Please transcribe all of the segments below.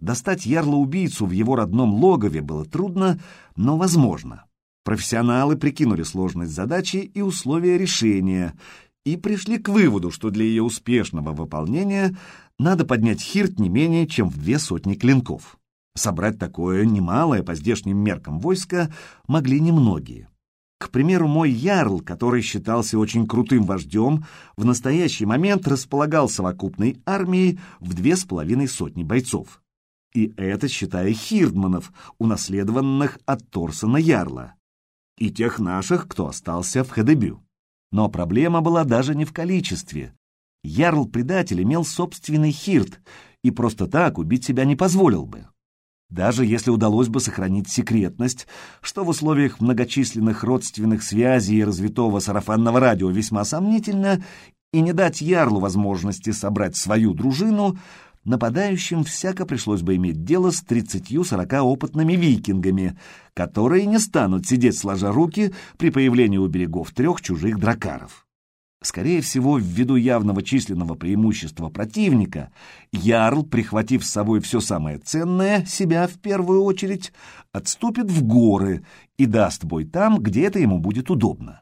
Достать ярла-убийцу в его родном логове было трудно, но возможно. Профессионалы прикинули сложность задачи и условия решения и пришли к выводу, что для ее успешного выполнения надо поднять хирт не менее чем в две сотни клинков. Собрать такое немалое по здешним меркам войско могли немногие. К примеру, мой ярл, который считался очень крутым вождем, в настоящий момент располагал совокупной армией в две с половиной сотни бойцов. И это считая хирдманов, унаследованных от Торсона Ярла, и тех наших, кто остался в Хедебю. Но проблема была даже не в количестве. Ярл-предатель имел собственный хирт и просто так убить себя не позволил бы. Даже если удалось бы сохранить секретность, что в условиях многочисленных родственных связей и развитого сарафанного радио весьма сомнительно, и не дать Ярлу возможности собрать свою дружину, нападающим всяко пришлось бы иметь дело с тридцатью-сорока опытными викингами, которые не станут сидеть сложа руки при появлении у берегов трех чужих дракаров. Скорее всего, ввиду явного численного преимущества противника, Ярл, прихватив с собой все самое ценное, себя в первую очередь, отступит в горы и даст бой там, где это ему будет удобно.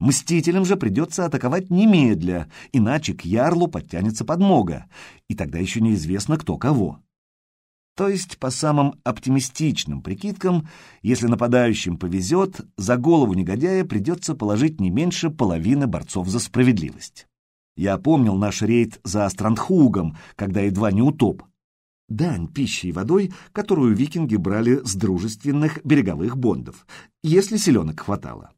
Мстителям же придется атаковать немедля, иначе к Ярлу подтянется подмога, и тогда еще неизвестно, кто кого. То есть, по самым оптимистичным прикидкам, если нападающим повезет, за голову негодяя придется положить не меньше половины борцов за справедливость. Я помнил наш рейд за Астрандхугом, когда едва не утоп. Дань пищей и водой, которую викинги брали с дружественных береговых бондов, если селенок хватало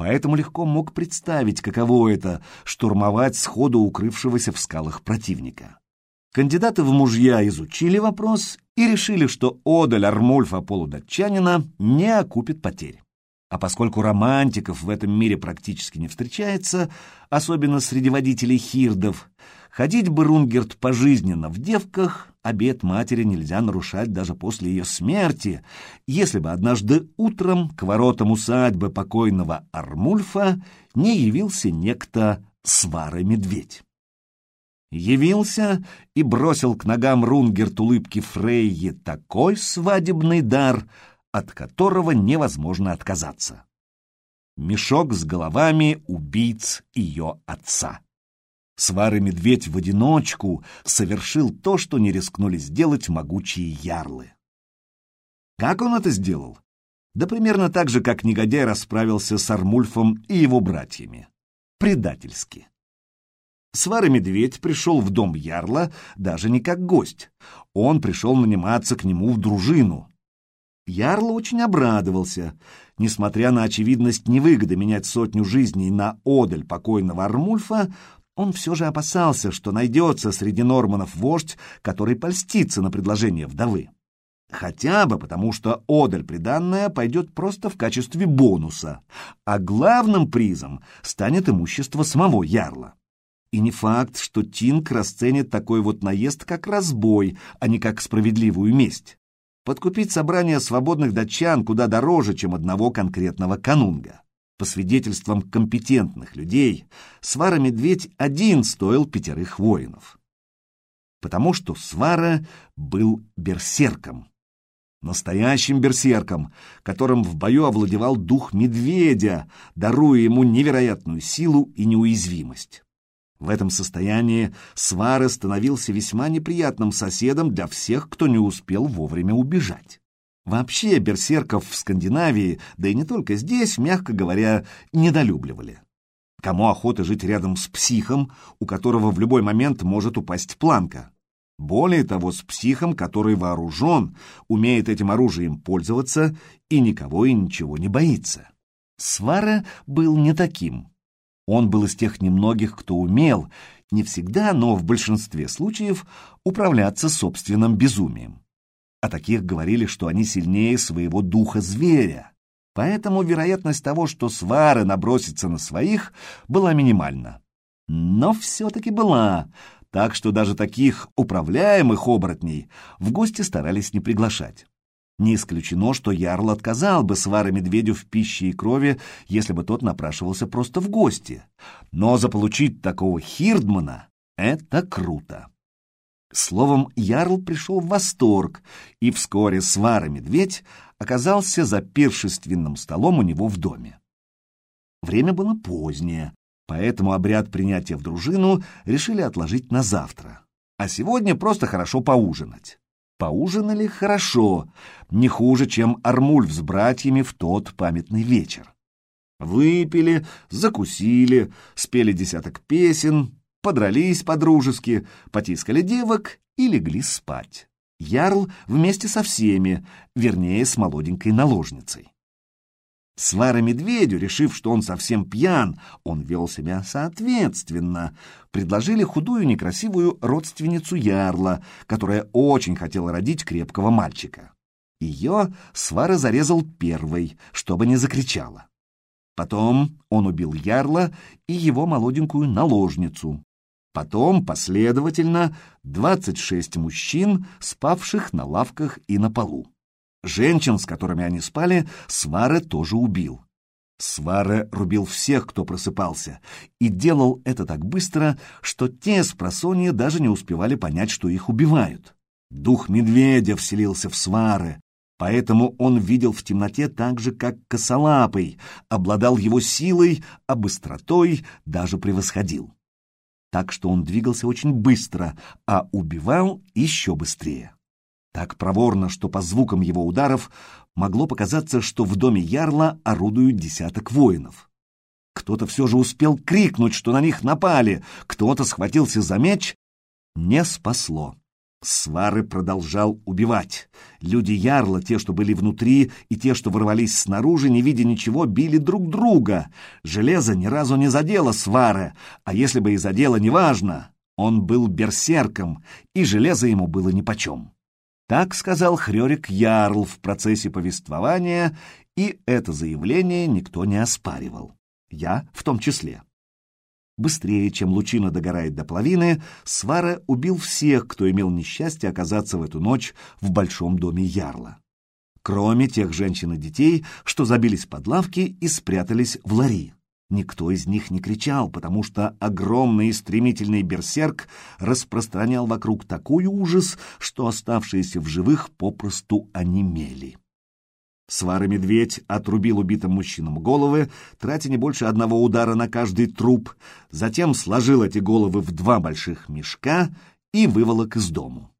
поэтому легко мог представить, каково это — штурмовать сходу укрывшегося в скалах противника. Кандидаты в мужья изучили вопрос и решили, что одаль Армульфа полудатчанина не окупит потерь. А поскольку романтиков в этом мире практически не встречается, особенно среди водителей хирдов, ходить бы Рунгерт пожизненно в девках обет матери нельзя нарушать даже после ее смерти, если бы однажды утром к воротам усадьбы покойного Армульфа не явился некто Свара-медведь. Явился и бросил к ногам Рунгерт улыбки Фрейи такой свадебный дар, от которого невозможно отказаться. Мешок с головами убийц ее отца. Свары-медведь в одиночку совершил то, что не рискнули сделать могучие ярлы. Как он это сделал? Да примерно так же, как негодяй расправился с Армульфом и его братьями. Предательски. Свары-медведь пришел в дом ярла даже не как гость. Он пришел наниматься к нему в дружину. Ярл очень обрадовался. Несмотря на очевидность невыгоды менять сотню жизней на одаль покойного Армульфа, он все же опасался, что найдется среди норманов вождь, который польстится на предложение вдовы. Хотя бы потому, что одаль приданная пойдет просто в качестве бонуса, а главным призом станет имущество самого ярла. И не факт, что Тинг расценит такой вот наезд как разбой, а не как справедливую месть. Подкупить собрание свободных датчан куда дороже, чем одного конкретного канунга. По свидетельствам компетентных людей, Свара-медведь один стоил пятерых воинов. Потому что Свара был берсерком. Настоящим берсерком, которым в бою овладевал дух медведя, даруя ему невероятную силу и неуязвимость. В этом состоянии Свара становился весьма неприятным соседом для всех, кто не успел вовремя убежать. Вообще берсерков в Скандинавии, да и не только здесь, мягко говоря, недолюбливали. Кому охота жить рядом с психом, у которого в любой момент может упасть планка? Более того, с психом, который вооружен, умеет этим оружием пользоваться и никого и ничего не боится. Свара был не таким. Он был из тех немногих, кто умел, не всегда, но в большинстве случаев, управляться собственным безумием. О таких говорили, что они сильнее своего духа зверя. Поэтому вероятность того, что свары набросятся на своих, была минимальна. Но все-таки была, так что даже таких управляемых оборотней в гости старались не приглашать. Не исключено, что Ярл отказал бы свары медведю в пище и крови, если бы тот напрашивался просто в гости. Но заполучить такого Хирдмана — это круто. Словом, Ярл пришел в восторг, и вскоре свара-медведь оказался за пиршественным столом у него в доме. Время было позднее, поэтому обряд принятия в дружину решили отложить на завтра. А сегодня просто хорошо поужинать. Поужинали хорошо, не хуже, чем Армульф с братьями в тот памятный вечер. Выпили, закусили, спели десяток песен, подрались по-дружески, потискали девок и легли спать. Ярл вместе со всеми, вернее, с молоденькой наложницей. Свара медведю, решив, что он совсем пьян, он вел себя соответственно, предложили худую некрасивую родственницу Ярла, которая очень хотела родить крепкого мальчика. Ее Свара зарезал первой, чтобы не закричала. Потом он убил Ярла и его молоденькую наложницу. Потом, последовательно, 26 мужчин, спавших на лавках и на полу. Женщин, с которыми они спали, Сваре тоже убил. Сваре рубил всех, кто просыпался, и делал это так быстро, что те с просонья даже не успевали понять, что их убивают. Дух медведя вселился в Сваре, поэтому он видел в темноте так же, как косолапый, обладал его силой, а быстротой даже превосходил. Так что он двигался очень быстро, а убивал еще быстрее. Так проворно, что по звукам его ударов могло показаться, что в доме Ярла орудуют десяток воинов. Кто-то все же успел крикнуть, что на них напали, кто-то схватился за меч. Не спасло. Свары продолжал убивать. Люди Ярла, те, что были внутри, и те, что ворвались снаружи, не видя ничего, били друг друга. Железо ни разу не задело Свары, а если бы и задело, неважно. Он был берсерком, и железо ему было нипочем. Так сказал Хрёрик Ярл в процессе повествования, и это заявление никто не оспаривал. Я в том числе. Быстрее, чем лучина догорает до половины, Свара убил всех, кто имел несчастье оказаться в эту ночь в большом доме Ярла. Кроме тех женщин и детей, что забились под лавки и спрятались в лари. Никто из них не кричал, потому что огромный и стремительный берсерк распространял вокруг такой ужас, что оставшиеся в живых попросту онемели. Свара-медведь отрубил убитым мужчинам головы, тратя не больше одного удара на каждый труп, затем сложил эти головы в два больших мешка и выволок из дому.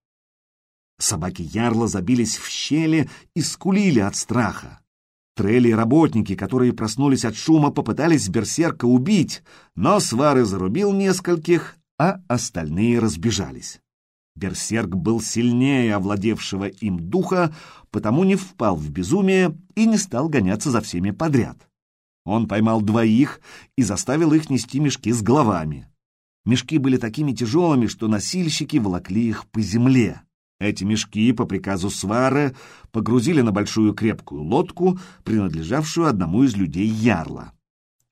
Собаки ярла забились в щели и скулили от страха. Трелли и работники, которые проснулись от шума, попытались берсерка убить, но Свары зарубил нескольких, а остальные разбежались. Берсерк был сильнее овладевшего им духа, потому не впал в безумие и не стал гоняться за всеми подряд. Он поймал двоих и заставил их нести мешки с головами. Мешки были такими тяжелыми, что носильщики волокли их по земле. Эти мешки по приказу Свары погрузили на большую крепкую лодку, принадлежавшую одному из людей Ярла.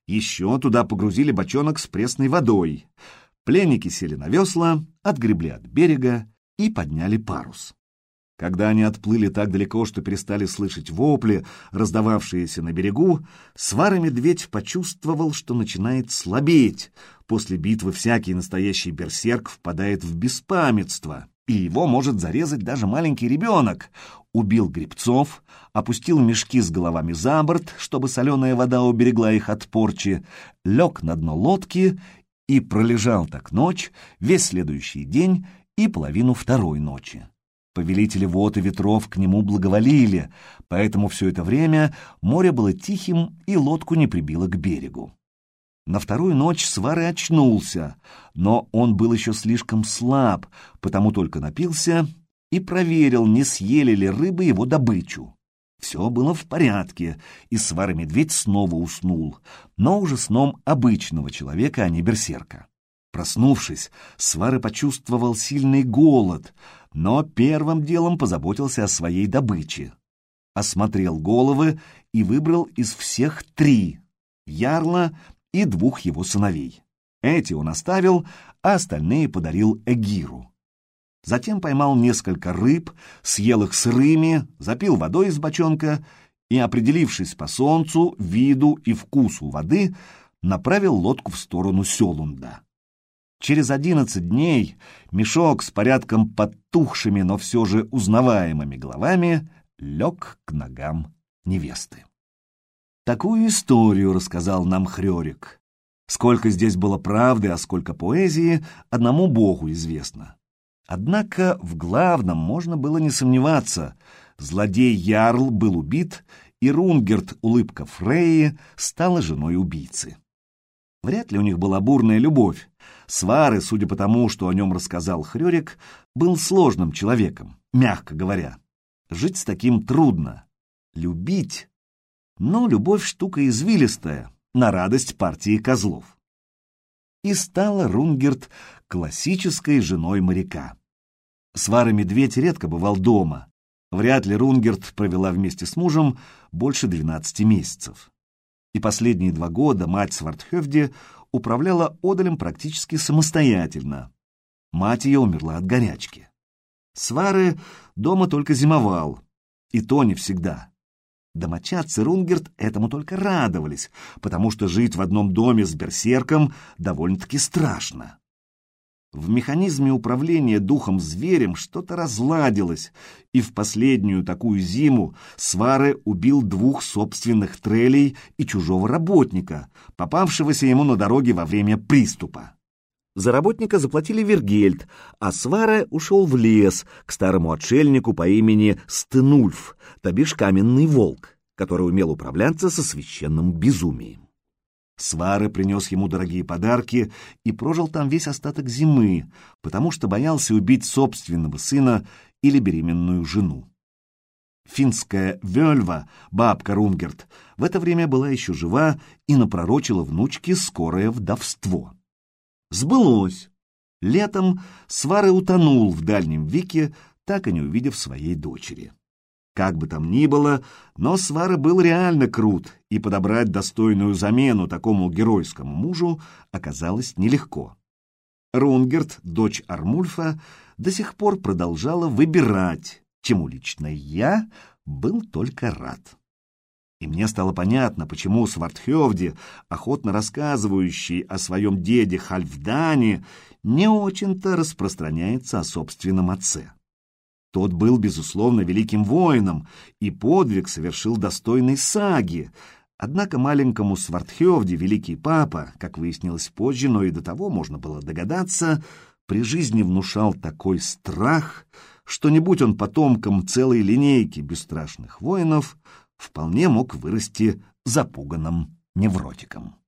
Еще туда погрузили бочонок с пресной водой. Пленники сели на весла, отгребли от берега и подняли парус. Когда они отплыли так далеко, что перестали слышать вопли, раздававшиеся на берегу, свара-медведь почувствовал, что начинает слабеть. После битвы всякий настоящий берсерк впадает в беспамятство и его может зарезать даже маленький ребенок. Убил грибцов, опустил мешки с головами за борт, чтобы соленая вода уберегла их от порчи, лег на дно лодки и пролежал так ночь, весь следующий день и половину второй ночи. Повелители вод и ветров к нему благоволили, поэтому все это время море было тихим и лодку не прибило к берегу. На вторую ночь Свары очнулся, но он был еще слишком слаб, потому только напился и проверил, не съели ли рыбы его добычу. Все было в порядке, и Свара-медведь снова уснул, но уже сном обычного человека, а не берсерка. Проснувшись, Свары почувствовал сильный голод, но первым делом позаботился о своей добыче. Осмотрел головы и выбрал из всех три — ярла, и двух его сыновей. Эти он оставил, а остальные подарил Эгиру. Затем поймал несколько рыб, съел их сырыми, запил водой из бочонка и, определившись по солнцу, виду и вкусу воды, направил лодку в сторону Селунда. Через одиннадцать дней мешок с порядком подтухшими, но все же узнаваемыми головами лег к ногам невесты. Такую историю рассказал нам Хрёрик. Сколько здесь было правды, а сколько поэзии, одному Богу известно. Однако в главном можно было не сомневаться. Злодей Ярл был убит, и Рунгерт, улыбка Фрейи, стала женой убийцы. Вряд ли у них была бурная любовь. Свары, судя по тому, что о нем рассказал Хрёрик, был сложным человеком, мягко говоря. Жить с таким трудно. Любить. Но любовь штука извилистая, на радость партии козлов. И стала Рунгерт классической женой моряка. Свара Медведь редко бывал дома. Вряд ли Рунгерт провела вместе с мужем больше 12 месяцев и последние два года мать Свардхевди управляла Одалем практически самостоятельно. Мать ее умерла от горячки. Свары дома только зимовал, и то не всегда. Домочадцы Рунгерт этому только радовались, потому что жить в одном доме с берсерком довольно-таки страшно. В механизме управления духом-зверем что-то разладилось, и в последнюю такую зиму Свары убил двух собственных трелей и чужого работника, попавшегося ему на дороге во время приступа. За работника заплатили Вергельд, а Свара ушел в лес к старому отшельнику по имени Стенульф, то бишь каменный волк, который умел управляться со священным безумием. Свары принес ему дорогие подарки и прожил там весь остаток зимы, потому что боялся убить собственного сына или беременную жену. Финская Вельва, бабка Рунгерт, в это время была еще жива и напророчила внучке скорое вдовство. Сбылось. Летом Свары утонул в дальнем веке, так и не увидев своей дочери. Как бы там ни было, но Свара был реально крут, и подобрать достойную замену такому геройскому мужу оказалось нелегко. Рунгерт, дочь Армульфа, до сих пор продолжала выбирать, чему лично я был только рад. И мне стало понятно, почему Свардхевди, охотно рассказывающий о своем деде Хальфдане, не очень-то распространяется о собственном отце. Тот был, безусловно, великим воином, и подвиг совершил достойный саги. Однако маленькому Свардхевде великий папа, как выяснилось позже, но и до того можно было догадаться, при жизни внушал такой страх, что не будь он потомком целой линейки бесстрашных воинов, вполне мог вырасти запуганным невротиком.